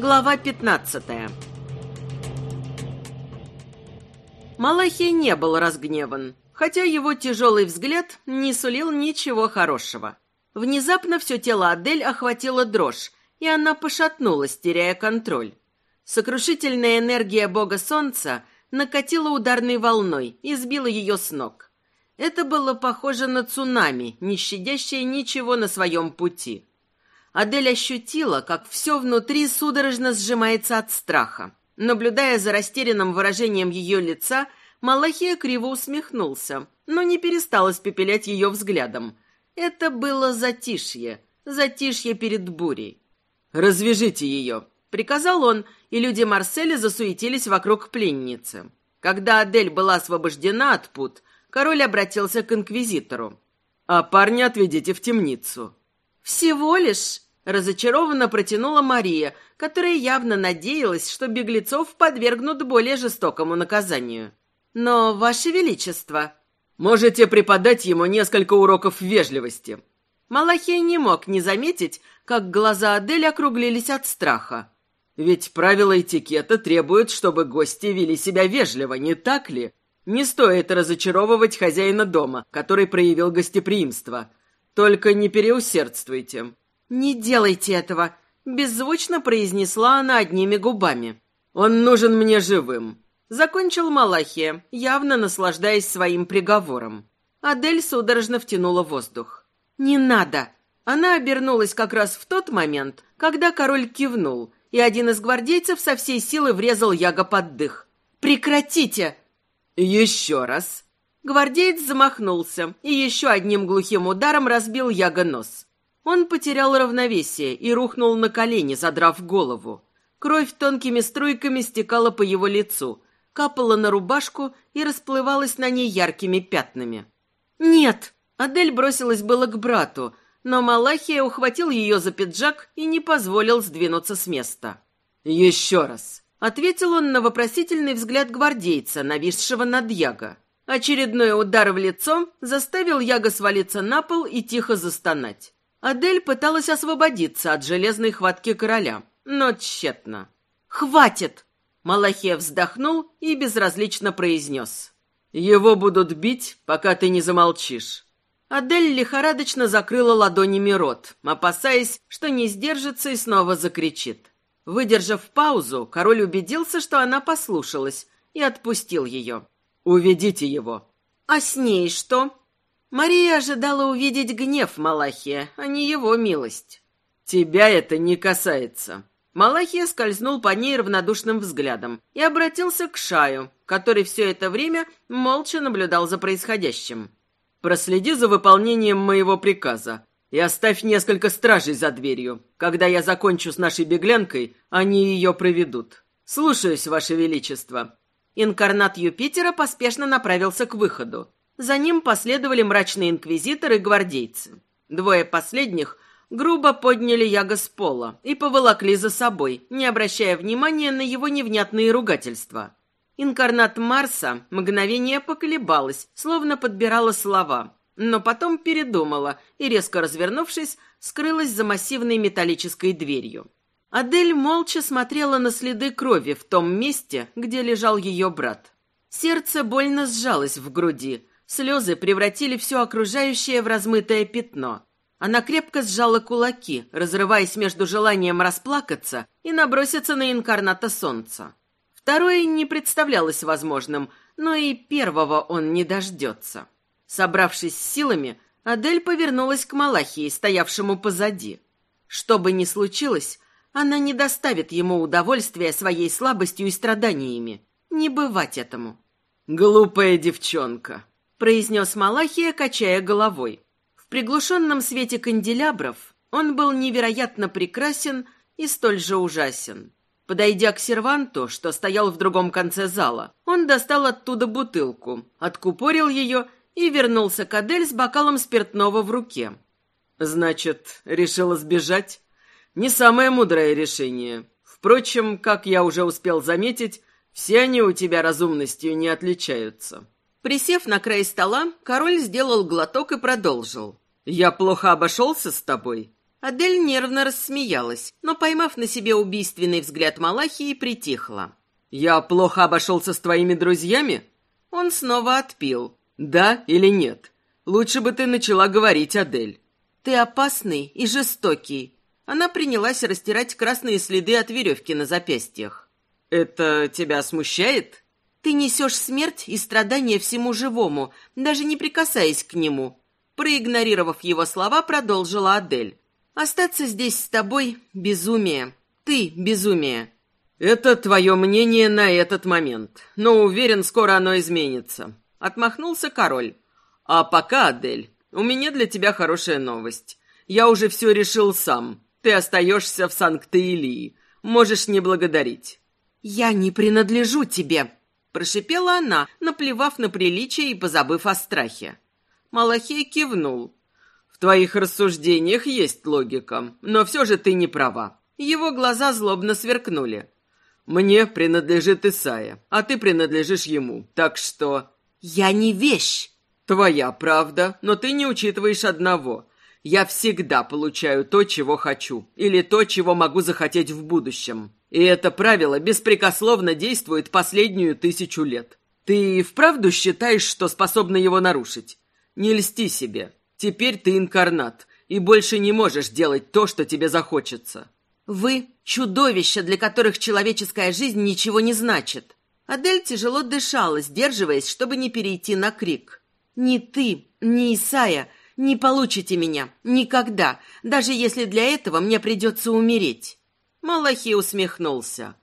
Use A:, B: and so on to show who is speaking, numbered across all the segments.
A: Глава 15 Малахий не был разгневан, хотя его тяжелый взгляд не сулил ничего хорошего. Внезапно все тело Адель охватила дрожь, и она пошатнулась, теряя контроль. Сокрушительная энергия бога солнца накатила ударной волной и сбила ее с ног. Это было похоже на цунами, не щадящее ничего на своем пути. Адель ощутила, как все внутри судорожно сжимается от страха. Наблюдая за растерянным выражением ее лица, Малахия криво усмехнулся, но не перестал испепелять ее взглядом. Это было затишье, затишье перед бурей. «Развяжите ее», — приказал он, и люди Марселя засуетились вокруг пленницы. Когда Адель была освобождена от пут, король обратился к инквизитору. «А парня отведите в темницу». «Всего лишь?» — разочарованно протянула Мария, которая явно надеялась, что беглецов подвергнут более жестокому наказанию. «Но, Ваше Величество...»
B: «Можете преподать ему несколько уроков вежливости».
A: Малахей не мог не заметить, как глаза Адель округлились от страха.
B: Ведь правила этикета требуют, чтобы гости вели себя вежливо, не так ли? Не стоит разочаровывать хозяина дома, который проявил гостеприимство. Только не переусердствуйте.
A: «Не делайте этого», — беззвучно произнесла она одними губами.
B: «Он нужен мне живым», —
A: закончил Малахия, явно наслаждаясь своим приговором. Адель судорожно втянула воздух. «Не надо!» Она обернулась как раз в тот момент, когда король кивнул, и один из гвардейцев со всей силы врезал Яга под дых. «Прекратите!»
B: «Еще раз!»
A: Гвардеец замахнулся и еще одним глухим ударом разбил Яга нос. Он потерял равновесие и рухнул на колени, задрав голову. Кровь тонкими струйками стекала по его лицу, капала на рубашку и расплывалась на ней яркими пятнами. «Нет!» Адель бросилась было к брату, но Малахия ухватил ее за пиджак и не позволил сдвинуться с места.
B: «Еще раз!»
A: — ответил он на вопросительный взгляд гвардейца, нависшего над Яго. Очередной удар в лицо заставил Яго свалиться на пол и тихо застонать. Адель пыталась освободиться от железной хватки короля, но тщетно. «Хватит!» Малахия вздохнул и безразлично произнес.
B: «Его будут бить, пока ты не замолчишь».
A: Адель лихорадочно закрыла ладонями рот, опасаясь, что не сдержится и снова закричит. Выдержав паузу, король убедился, что она послушалась, и отпустил ее.
B: «Уведите его».
A: «А с ней что?» Мария ожидала увидеть гнев Малахия, а не его милость.
B: «Тебя это не касается».
A: Малахия скользнул по ней равнодушным взглядом и обратился к Шаю, который все это время молча наблюдал за происходящим.
B: Проследи за выполнением моего приказа и оставь несколько стражей за дверью. Когда я закончу с нашей беглянкой, они ее проведут. Слушаюсь, Ваше Величество».
A: Инкарнат Юпитера поспешно направился к выходу. За ним последовали мрачные инквизиторы и гвардейцы. Двое последних грубо подняли Яга с пола и поволокли за собой, не обращая внимания на его невнятные ругательства. Инкарнат Марса мгновение поколебалась, словно подбирала слова, но потом передумала и, резко развернувшись, скрылась за массивной металлической дверью. Адель молча смотрела на следы крови в том месте, где лежал ее брат. Сердце больно сжалось в груди, слезы превратили все окружающее в размытое пятно. Она крепко сжала кулаки, разрываясь между желанием расплакаться и наброситься на инкарната солнца. Второе не представлялось возможным, но и первого он не дождется. Собравшись с силами, Адель повернулась к Малахии, стоявшему позади. Что бы ни случилось, она не доставит ему удовольствия своей слабостью и страданиями. Не бывать этому.
B: «Глупая девчонка», —
A: произнес Малахия, качая головой. В приглушенном свете канделябров он был невероятно прекрасен и столь же ужасен. Подойдя к серванту, что стоял в другом конце зала, он достал оттуда бутылку, откупорил ее и вернулся к Адель с бокалом спиртного в руке.
B: «Значит, решила сбежать? Не самое мудрое решение. Впрочем, как я уже успел заметить, все они у тебя разумностью не отличаются».
A: Присев на край стола, король сделал глоток и продолжил.
B: «Я плохо обошелся с тобой?»
A: Адель нервно рассмеялась, но, поймав на себе убийственный взгляд Малахии, притихла.
B: «Я плохо обошелся с твоими друзьями?»
A: Он снова отпил.
B: «Да или нет? Лучше бы ты начала говорить, Адель».
A: «Ты опасный и жестокий». Она принялась растирать красные следы от веревки на запястьях.
B: «Это тебя смущает?»
A: «Ты несешь смерть и страдания всему живому, даже не прикасаясь к нему». Проигнорировав его слова, продолжила Адель. «Остаться здесь с тобой — безумие. Ты — безумие».
B: «Это твое мнение на этот момент, но уверен, скоро оно изменится», — отмахнулся король. «А пока, Адель, у меня для тебя хорошая новость. Я уже все решил сам. Ты остаешься в Санкт-Илии. Можешь не благодарить».
A: «Я не принадлежу тебе», — прошипела она, наплевав на приличие и позабыв о страхе. Малахей кивнул.
B: «В твоих рассуждениях есть логика, но все же ты не права». Его глаза злобно сверкнули. «Мне принадлежит Исая, а ты принадлежишь ему, так что...»
A: «Я не вещь!»
B: «Твоя правда, но ты не учитываешь одного. Я всегда получаю то, чего хочу, или то, чего могу захотеть в будущем. И это правило беспрекословно действует последнюю тысячу лет. Ты вправду считаешь, что способна его нарушить? Не льсти себе. Теперь ты инкарнат, и больше не можешь делать то, что тебе захочется».
A: «Вы — чудовища, для которых человеческая жизнь ничего не значит». Адель тяжело дышала, сдерживаясь, чтобы не перейти на крик. Ни ты, ни Исая не получите меня. Никогда. Даже если для этого мне придется умереть. Малахи усмехнулся.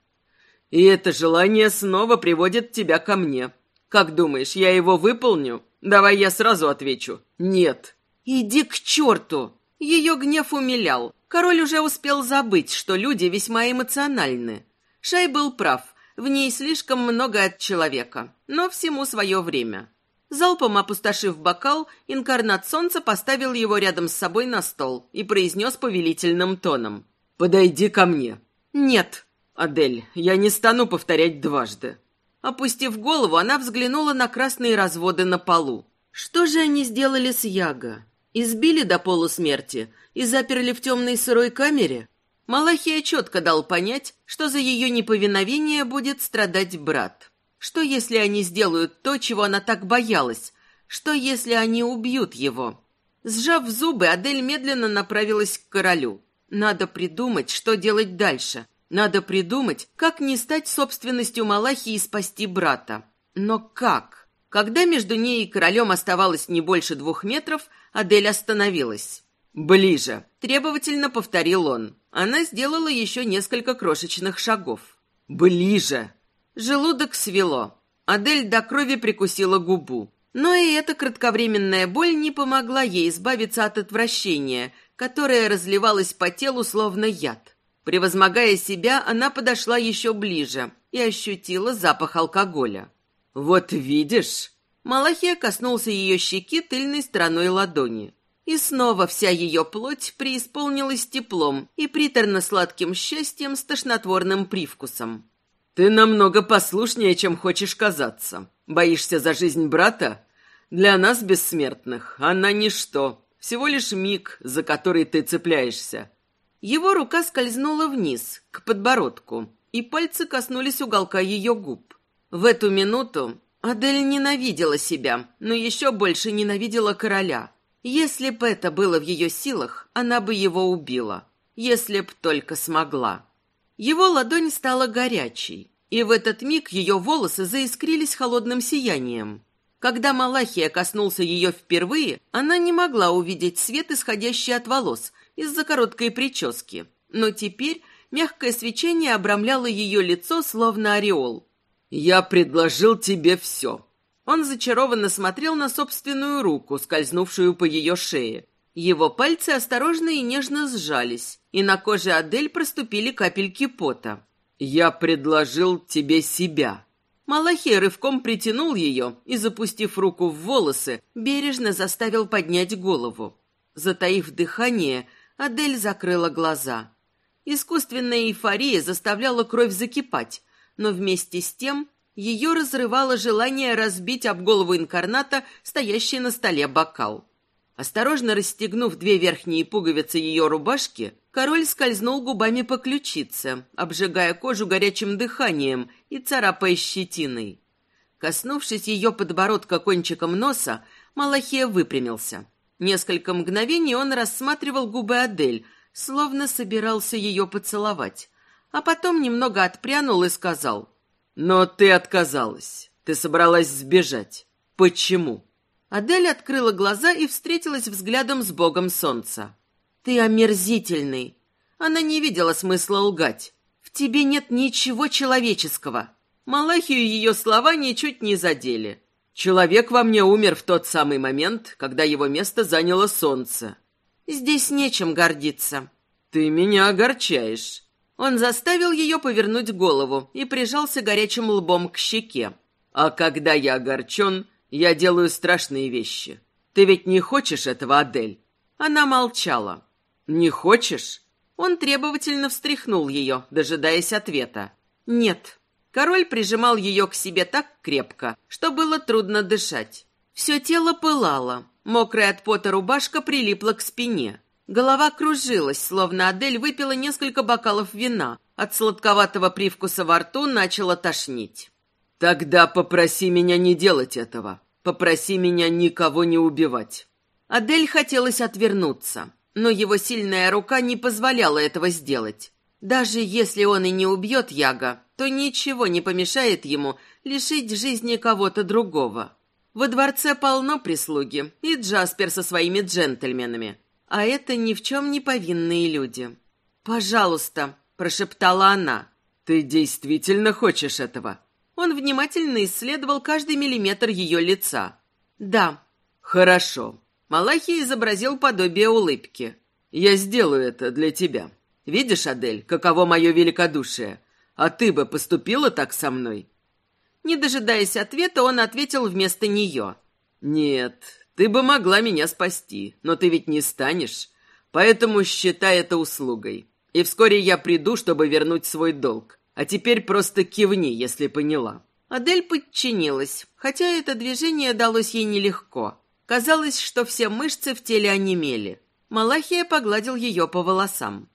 B: И это желание снова приводит тебя ко мне. Как думаешь, я его выполню? Давай я сразу отвечу. Нет.
A: Иди к черту. Ее гнев умилял. Король уже успел забыть, что люди весьма эмоциональны. Шай был прав. В ней слишком много от человека. Но всему свое время. Залпом опустошив бокал, инкарнат солнца поставил его рядом с собой на стол и произнес повелительным тоном.
B: «Подойди ко мне».
A: «Нет».
B: «Адель, я не стану повторять дважды».
A: Опустив голову, она взглянула на красные разводы на полу. Что же они сделали с Яго? Избили до полусмерти и заперли в темной сырой камере? Малахия четко дал понять, что за ее неповиновение будет страдать брат. Что, если они сделают то, чего она так боялась? Что, если они убьют его? Сжав зубы, Адель медленно направилась к королю. Надо придумать, что делать дальше. Надо придумать, как не стать собственностью Малахи и спасти брата. Но как? Когда между ней и королем оставалось не больше двух метров, Адель остановилась.
B: «Ближе!»
A: – требовательно повторил он. Она сделала еще несколько крошечных шагов.
B: «Ближе!»
A: Желудок свело. Адель до крови прикусила губу. Но и эта кратковременная боль не помогла ей избавиться от отвращения, которое разливалось по телу словно яд. Превозмогая себя, она подошла еще ближе и ощутила запах алкоголя.
B: «Вот видишь!»
A: Малахия коснулся ее щеки тыльной стороной ладони. И снова вся ее плоть преисполнилась теплом и приторно-сладким счастьем с тошнотворным привкусом.
B: Ты намного послушнее, чем хочешь казаться. Боишься за жизнь брата? Для нас, бессмертных, она ничто. Всего лишь миг, за который ты цепляешься.
A: Его рука скользнула вниз, к подбородку, и пальцы коснулись уголка ее губ. В эту минуту Адель ненавидела себя, но еще больше ненавидела короля. Если б это было в ее силах, она бы его убила. Если б только смогла. Его ладонь стала горячей, и в этот миг ее волосы заискрились холодным сиянием. Когда Малахия коснулся ее впервые, она не могла увидеть свет, исходящий от волос, из-за короткой прически. Но теперь мягкое свечение обрамляло ее лицо, словно ореол.
B: «Я предложил тебе все».
A: Он зачарованно смотрел на собственную руку, скользнувшую по ее шее. Его пальцы осторожно и нежно сжались, и на коже Адель проступили капельки пота.
B: «Я предложил тебе себя».
A: Малахей рывком притянул ее и, запустив руку в волосы, бережно заставил поднять голову. Затаив дыхание, Адель закрыла глаза. Искусственная эйфория заставляла кровь закипать, но вместе с тем ее разрывало желание разбить об голову инкарната стоящий на столе бокал. Осторожно расстегнув две верхние пуговицы ее рубашки, король скользнул губами по ключице, обжигая кожу горячим дыханием и царапая щетиной. Коснувшись ее подбородка кончиком носа, Малахия выпрямился. Несколько мгновений он рассматривал губы Адель, словно собирался ее поцеловать, а потом немного отпрянул и сказал, «Но ты отказалась. Ты собралась сбежать. Почему?» Адель открыла глаза и встретилась взглядом с богом солнца. «Ты омерзительный!» Она не видела смысла лгать. «В тебе нет ничего человеческого!» Малахию ее слова ничуть не задели. Человек во мне умер в тот самый момент, когда его место заняло солнце. Здесь нечем гордиться. Ты меня огорчаешь. Он заставил ее повернуть голову и прижался горячим лбом к щеке. А когда я огорчен, я делаю страшные вещи. Ты ведь не хочешь этого, Адель?» Она молчала. «Не хочешь?» Он требовательно встряхнул ее, дожидаясь ответа. «Нет». Король прижимал ее к себе так крепко, что было трудно дышать. Все тело пылало. Мокрая от пота рубашка прилипла к спине. Голова кружилась, словно Адель выпила несколько бокалов вина. От сладковатого привкуса во рту начала тошнить. «Тогда попроси меня не делать этого. Попроси меня никого не убивать». Адель хотелось отвернуться, но его сильная рука не позволяла этого сделать. Даже если он и не убьет Яга, то ничего не помешает ему лишить жизни кого-то другого. Во дворце полно прислуги, и Джаспер со своими джентльменами. А это ни в чем не повинные люди. «Пожалуйста», – прошептала она. «Ты действительно хочешь этого?» Он внимательно исследовал каждый миллиметр ее лица. «Да». «Хорошо». Малахи изобразил подобие улыбки. «Я сделаю это для тебя. Видишь, Адель, каково мое великодушие? А ты бы поступила так со мной?» Не дожидаясь ответа, он ответил вместо нее. «Нет, ты бы могла меня спасти, но ты ведь не станешь. Поэтому считай это услугой. И вскоре я приду, чтобы вернуть свой долг. А теперь просто кивни, если поняла». Адель подчинилась, хотя это движение далось ей нелегко. Казалось, что все мышцы в теле онемели. Малахия погладил ее по волосам.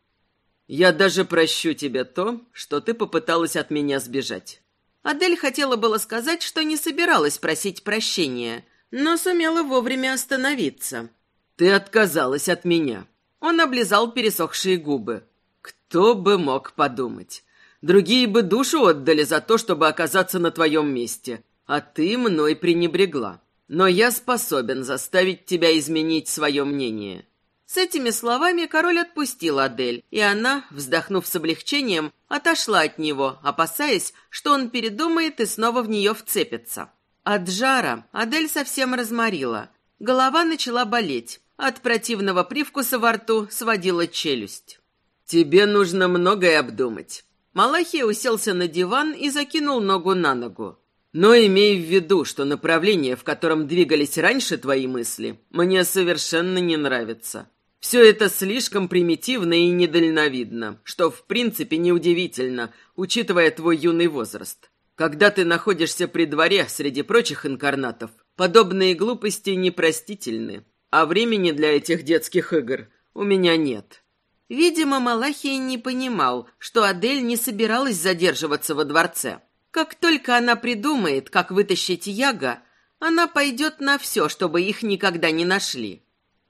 A: «Я даже прощу тебе то, что ты попыталась от меня сбежать». Адель хотела было сказать, что не собиралась просить прощения, но сумела вовремя остановиться. «Ты отказалась от меня». Он облизал пересохшие губы. «Кто бы мог подумать? Другие бы душу отдали за то, чтобы оказаться на твоем месте, а ты мной пренебрегла. Но я способен заставить тебя изменить свое мнение». С этими словами король отпустил Адель, и она, вздохнув с облегчением, отошла от него, опасаясь, что он передумает и снова в нее вцепится. От жара Адель совсем разморила. Голова начала болеть. От противного привкуса во рту сводила челюсть. «Тебе нужно многое обдумать. Малахия уселся на диван и закинул ногу на ногу. «Но имей в виду, что направление, в котором двигались раньше твои мысли, мне совершенно не нравится. Все это слишком примитивно и недальновидно, что в принципе неудивительно, учитывая твой юный возраст. Когда ты находишься при дворе среди прочих инкарнатов, подобные глупости непростительны, а времени для этих детских игр у меня нет». Видимо, Малахия не понимал, что Адель не собиралась задерживаться во дворце. Как только она придумает, как вытащить Яга, она пойдет на все, чтобы их никогда не нашли.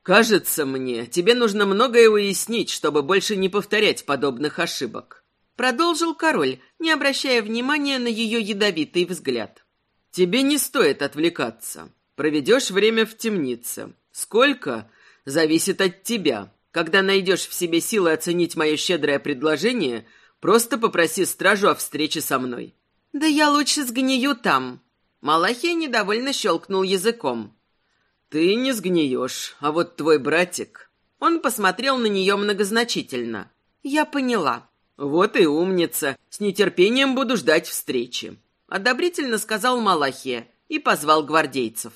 A: «Кажется мне, тебе нужно многое уяснить, чтобы больше не повторять подобных ошибок», продолжил король, не обращая внимания на ее ядовитый взгляд. «Тебе не стоит отвлекаться. Проведешь время в темнице. Сколько? Зависит от тебя. Когда найдешь в себе силы оценить мое щедрое предложение, просто попроси стражу о встрече со мной». «Да я лучше сгнию там». Малахия недовольно щелкнул языком. «Ты не сгниешь, а вот твой братик...» Он посмотрел на нее многозначительно. «Я поняла». «Вот и умница. С нетерпением буду ждать встречи», — одобрительно сказал Малахия и позвал гвардейцев.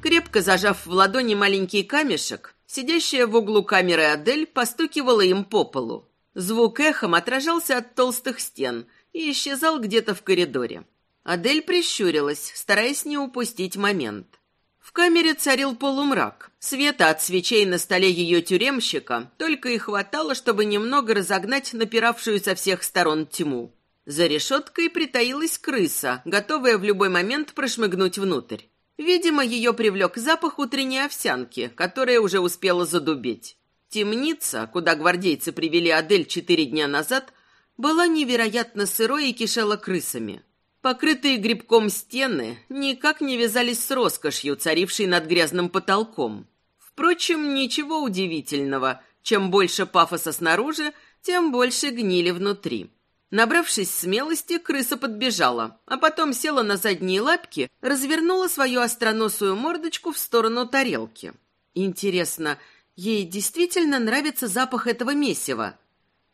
A: Крепко зажав в ладони маленький камешек, сидящая в углу камеры Адель постукивала им по полу. Звук эхом отражался от толстых стен и исчезал где-то в коридоре. Адель прищурилась, стараясь не упустить момент. В камере царил полумрак. Света от свечей на столе ее тюремщика только и хватало, чтобы немного разогнать напиравшую со всех сторон тьму. За решеткой притаилась крыса, готовая в любой момент прошмыгнуть внутрь. Видимо, ее привлек запах утренней овсянки, которая уже успела задубеть. Темница, куда гвардейцы привели Адель четыре дня назад, была невероятно сырой и кишела крысами. Покрытые грибком стены никак не вязались с роскошью, царившей над грязным потолком. Впрочем, ничего удивительного. Чем больше пафоса снаружи, тем больше гнили внутри. Набравшись смелости, крыса подбежала, а потом села на задние лапки, развернула свою остроносую мордочку в сторону тарелки. Интересно, ей действительно нравится запах этого месива?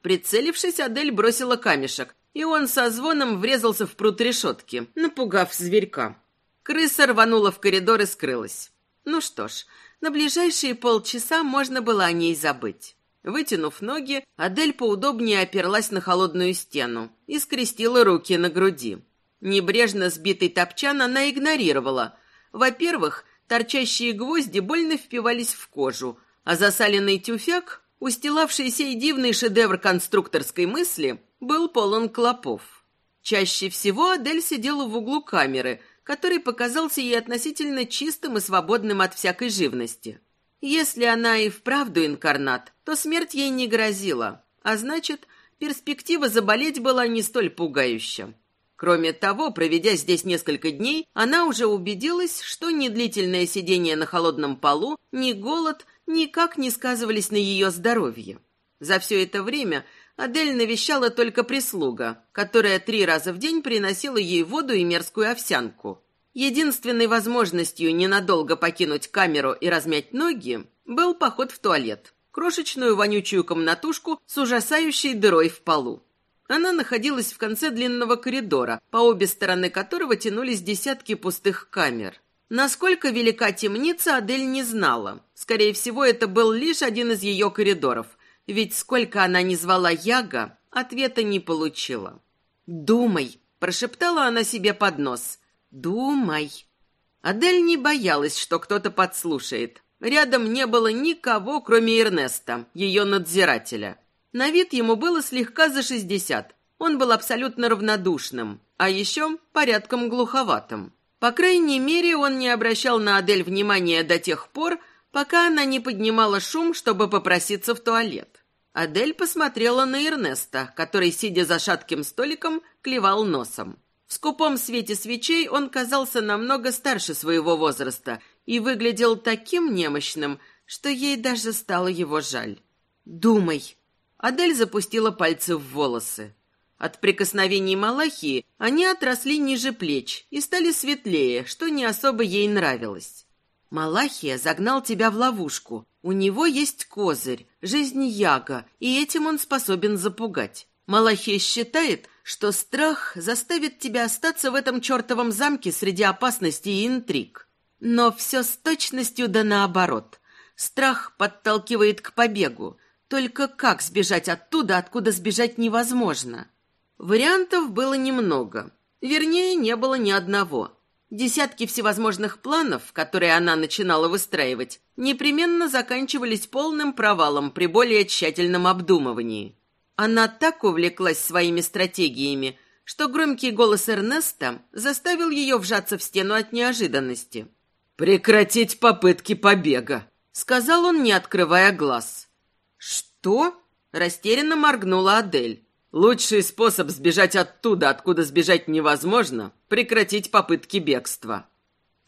A: Прицелившись, Адель бросила камешек, и он со звоном врезался в прут решетки, напугав зверька. Крыса рванула в коридор и скрылась. Ну что ж, на ближайшие полчаса можно было о ней забыть. Вытянув ноги, Адель поудобнее оперлась на холодную стену и скрестила руки на груди. Небрежно сбитый топчан она игнорировала. Во-первых, торчащие гвозди больно впивались в кожу, а засаленный тюфяк, устилавший сей дивный шедевр конструкторской мысли, был полон клопов. Чаще всего Адель сидела в углу камеры, который показался ей относительно чистым и свободным от всякой живности. Если она и вправду инкарнат, то смерть ей не грозила, а значит, перспектива заболеть была не столь пугающая. Кроме того, проведя здесь несколько дней, она уже убедилась, что ни длительное сидение на холодном полу, ни голод никак не сказывались на ее здоровье. За все это время Адель навещала только прислуга, которая три раза в день приносила ей воду и мерзкую овсянку. Единственной возможностью ненадолго покинуть камеру и размять ноги был поход в туалет. Крошечную вонючую комнатушку с ужасающей дырой в полу. Она находилась в конце длинного коридора, по обе стороны которого тянулись десятки пустых камер. Насколько велика темница, Адель не знала. Скорее всего, это был лишь один из ее коридоров, ведь сколько она ни звала Яга, ответа не получила. «Думай», – прошептала она себе под нос – «Думай». Адель не боялась, что кто-то подслушает. Рядом не было никого, кроме Эрнеста, ее надзирателя. На вид ему было слегка за шестьдесят. Он был абсолютно равнодушным, а еще порядком глуховатым. По крайней мере, он не обращал на Адель внимания до тех пор, пока она не поднимала шум, чтобы попроситься в туалет. Адель посмотрела на Эрнеста, который, сидя за шатким столиком, клевал носом. В скупом свете свечей он казался намного старше своего возраста и выглядел таким немощным, что ей даже стало его жаль. «Думай!» Адель запустила пальцы в волосы. От прикосновений Малахии они отросли ниже плеч и стали светлее, что не особо ей нравилось. Малахия загнал тебя в ловушку. У него есть козырь, жизнь Яга, и этим он способен запугать. Малахия считает, что страх заставит тебя остаться в этом чертовом замке среди опасностей и интриг. Но все с точностью да наоборот. Страх подталкивает к побегу. Только как сбежать оттуда, откуда сбежать невозможно? Вариантов было немного. Вернее, не было ни одного. Десятки всевозможных планов, которые она начинала выстраивать, непременно заканчивались полным провалом при более тщательном обдумывании. Она так увлеклась своими стратегиями, что громкий голос Эрнеста заставил ее вжаться в стену от неожиданности.
B: «Прекратить попытки побега», —
A: сказал он, не открывая глаз. «Что?» — растерянно моргнула Адель.
B: «Лучший способ сбежать оттуда, откуда сбежать невозможно, прекратить попытки бегства».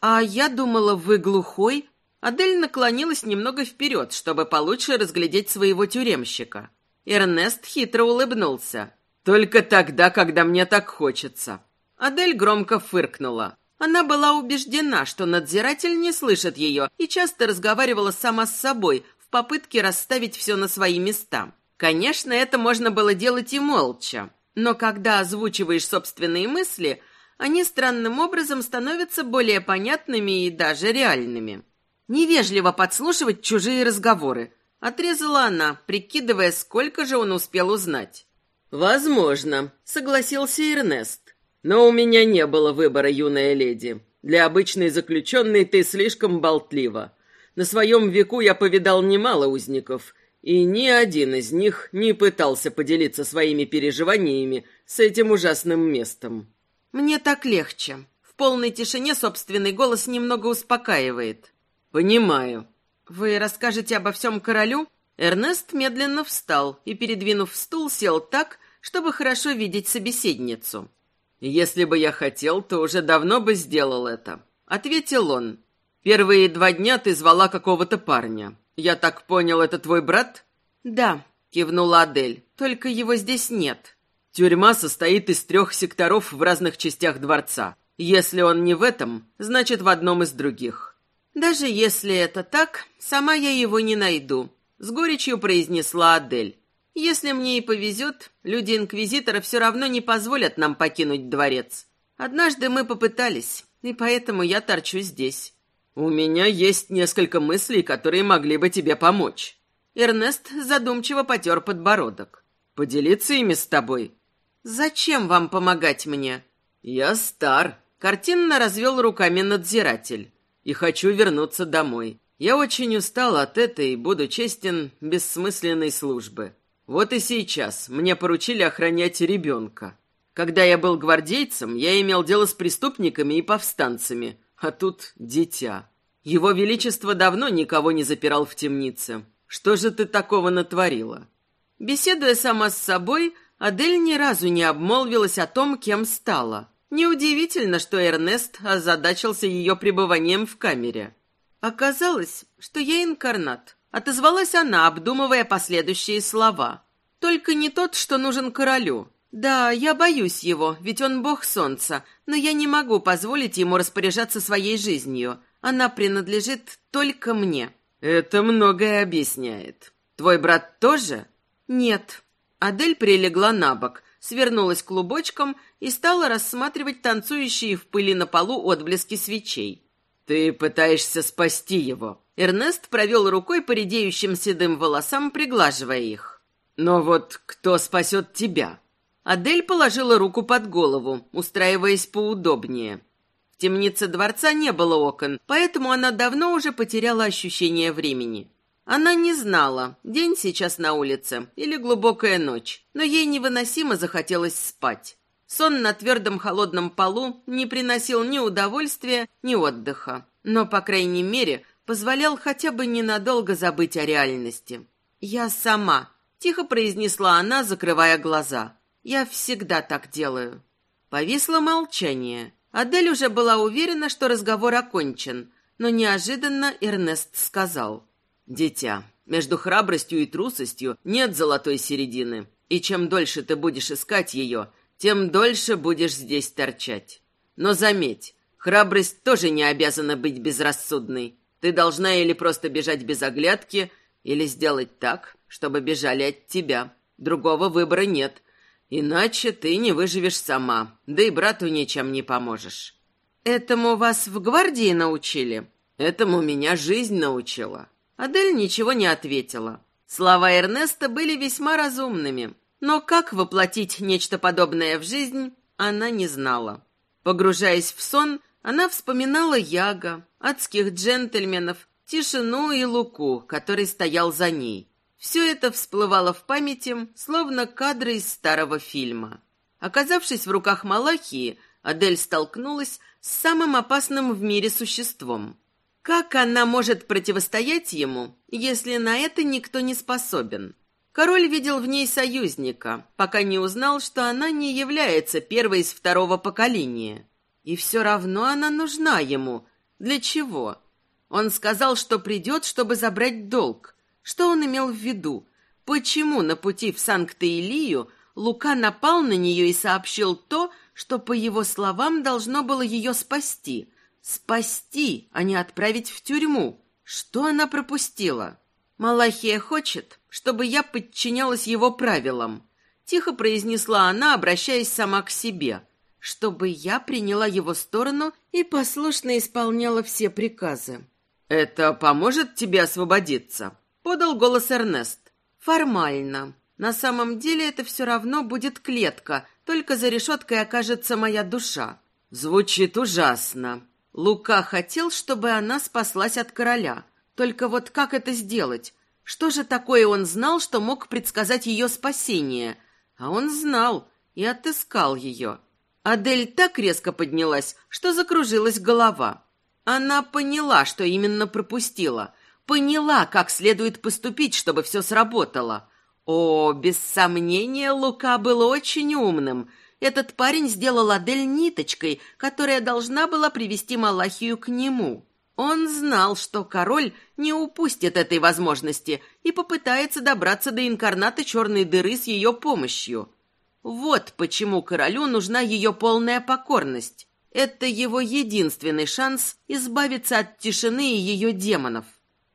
A: «А я думала, вы глухой?» Адель наклонилась немного вперед, чтобы получше разглядеть своего тюремщика. Эрнест хитро улыбнулся.
B: «Только тогда, когда мне так хочется».
A: Адель громко фыркнула. Она была убеждена, что надзиратель не слышит ее и часто разговаривала сама с собой в попытке расставить все на свои места. Конечно, это можно было делать и молча, но когда озвучиваешь собственные мысли, они странным образом становятся более понятными и даже реальными. Невежливо подслушивать чужие разговоры, Отрезала она, прикидывая, сколько же он успел узнать.
B: «Возможно», — согласился Эрнест. Но у меня не было выбора, юная леди. Для обычной заключенной ты слишком болтлива. На своем веку я повидал немало узников, и ни один из них не пытался поделиться своими переживаниями с этим ужасным местом.
A: Мне так легче. В полной тишине собственный голос немного успокаивает.
B: Понимаю.
A: Вы расскажете обо всем королю? Эрнест медленно встал и, передвинув стул, сел так, чтобы хорошо видеть собеседницу.
B: «Если бы я хотел, то уже давно бы сделал это», — ответил он. «Первые два дня ты звала какого-то парня. Я так понял, это твой брат?»
A: «Да», — кивнула Адель, — «только его здесь нет».
B: Тюрьма состоит из трех секторов в разных частях дворца. Если он не в этом, значит, в одном из других.
A: Даже если это так, сама я его не найду, с горечью произнесла Адель. Если мне и повезет, люди Инквизитора все равно не позволят нам покинуть дворец. Однажды мы попытались, и поэтому я торчу здесь.
B: У меня есть несколько мыслей, которые могли бы тебе помочь.
A: Эрнест задумчиво потер подбородок.
B: Поделиться ими с тобой?
A: «Зачем вам помогать мне?»
B: «Я стар», — картинно развел руками надзиратель. «И хочу вернуться домой. Я очень устал от этой, буду честен, бессмысленной службы. Вот и сейчас мне поручили охранять ребенка. Когда я был гвардейцем, я имел дело с преступниками и повстанцами, а тут дитя. Его Величество давно никого не запирал в темнице. Что же ты такого натворила?»
A: Беседуя сама с собой, — Адель ни разу не обмолвилась о том, кем стала. Неудивительно, что Эрнест озадачился ее пребыванием в камере. Оказалось, что я инкарнат. Отозвалась она, обдумывая последующие слова. Только не тот, что нужен королю. Да, я боюсь его, ведь он бог солнца, но я не могу позволить ему распоряжаться своей жизнью. Она принадлежит только мне.
B: Это многое объясняет. Твой брат тоже?
A: Нет, Адель прилегла на бок, свернулась клубочком и стала рассматривать танцующие в пыли на полу отблески свечей.
B: «Ты пытаешься спасти его».
A: Эрнест провел рукой по редеющим седым волосам, приглаживая их.
B: «Но вот кто спасет тебя?»
A: Адель положила руку под голову, устраиваясь поудобнее. В темнице дворца не было окон, поэтому она давно уже потеряла ощущение времени. Она не знала, день сейчас на улице или глубокая ночь, но ей невыносимо захотелось спать. Сон на твердом холодном полу не приносил ни удовольствия, ни отдыха, но, по крайней мере, позволял хотя бы ненадолго забыть о реальности. «Я сама», — тихо произнесла она, закрывая глаза. «Я всегда так делаю». Повисло молчание. Адель уже была уверена, что разговор окончен, но неожиданно Эрнест сказал.
B: «Дитя, между храбростью и трусостью нет золотой середины, и чем дольше ты будешь искать ее, тем дольше будешь здесь торчать. Но заметь, храбрость тоже не обязана быть безрассудной. Ты должна или просто бежать без оглядки, или сделать так, чтобы бежали от тебя. Другого выбора нет, иначе ты не выживешь сама, да и брату ничем не поможешь».
A: «Этому вас в гвардии научили?»
B: «Этому меня жизнь научила».
A: Адель ничего не ответила. Слова Эрнеста были весьма разумными, но как воплотить нечто подобное в жизнь, она не знала. Погружаясь в сон, она вспоминала Яга, адских джентльменов, тишину и Луку, который стоял за ней. Все это всплывало в памяти, словно кадры из старого фильма. Оказавшись в руках Малахии, Адель столкнулась с самым опасным в мире существом. Как она может противостоять ему, если на это никто не способен? Король видел в ней союзника, пока не узнал, что она не является первой из второго поколения. И все равно она нужна ему. Для чего? Он сказал, что придет, чтобы забрать долг. Что он имел в виду? Почему на пути в Санкт-Илию Лука напал на нее и сообщил то, что, по его словам, должно было ее спасти – Спасти, а не отправить в тюрьму. Что она пропустила? Малахия хочет, чтобы я подчинялась его правилам. Тихо произнесла она, обращаясь сама к себе. Чтобы я приняла его сторону и послушно исполняла все приказы.
B: «Это поможет тебе освободиться?» — подал голос Эрнест.
A: «Формально. На самом деле это все равно будет клетка, только за решеткой окажется моя душа.
B: Звучит ужасно.
A: Лука хотел, чтобы она спаслась от короля. Только вот как это сделать? Что же такое он знал, что мог предсказать ее спасение? А он знал и отыскал ее. Адель так резко поднялась, что закружилась голова. Она поняла, что именно пропустила. Поняла, как следует поступить, чтобы все сработало. О, без сомнения, Лука был очень умным. Этот парень сделал Адель ниточкой, которая должна была привести Малахию к нему. Он знал, что король не упустит этой возможности и попытается добраться до инкарната черной дыры с ее помощью. Вот почему королю нужна ее полная покорность. Это его единственный шанс избавиться от тишины и ее демонов.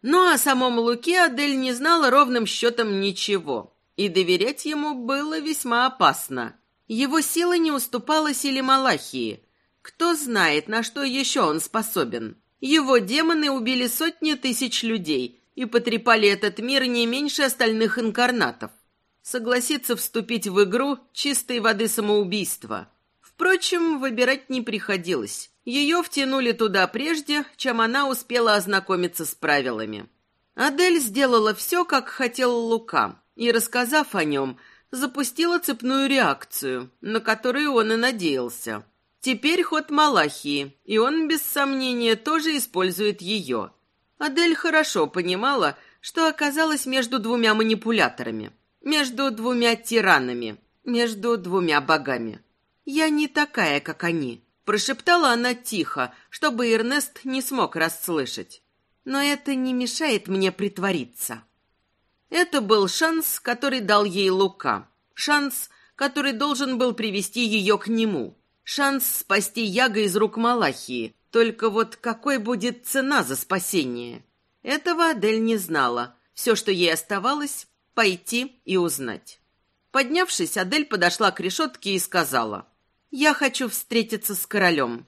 A: Но о самом Луке Адель не знала ровным счетом ничего, и доверять ему было весьма опасно. Его сила не уступала силе Малахии. Кто знает, на что еще он способен. Его демоны убили сотни тысяч людей и потрепали этот мир не меньше остальных инкарнатов. Согласиться вступить в игру чистой воды самоубийства. Впрочем, выбирать не приходилось. Ее втянули туда прежде, чем она успела ознакомиться с правилами. Адель сделала все, как хотел Лука, и, рассказав о нем, запустила цепную реакцию, на которую он и надеялся. Теперь ход Малахии, и он, без сомнения, тоже использует ее. Адель хорошо понимала, что оказалась между двумя манипуляторами, между двумя тиранами, между двумя богами. «Я не такая, как они», Прошептала она тихо, чтобы Эрнест не смог расслышать. Но это не мешает мне притвориться. Это был шанс, который дал ей Лука. Шанс, который должен был привести ее к нему. Шанс спасти Яга из рук Малахии. Только вот какой будет цена за спасение? Этого Адель не знала. Все, что ей оставалось, пойти и узнать. Поднявшись, Адель подошла к решетке и сказала — я хочу встретиться с королем.